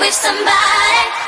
with somebody.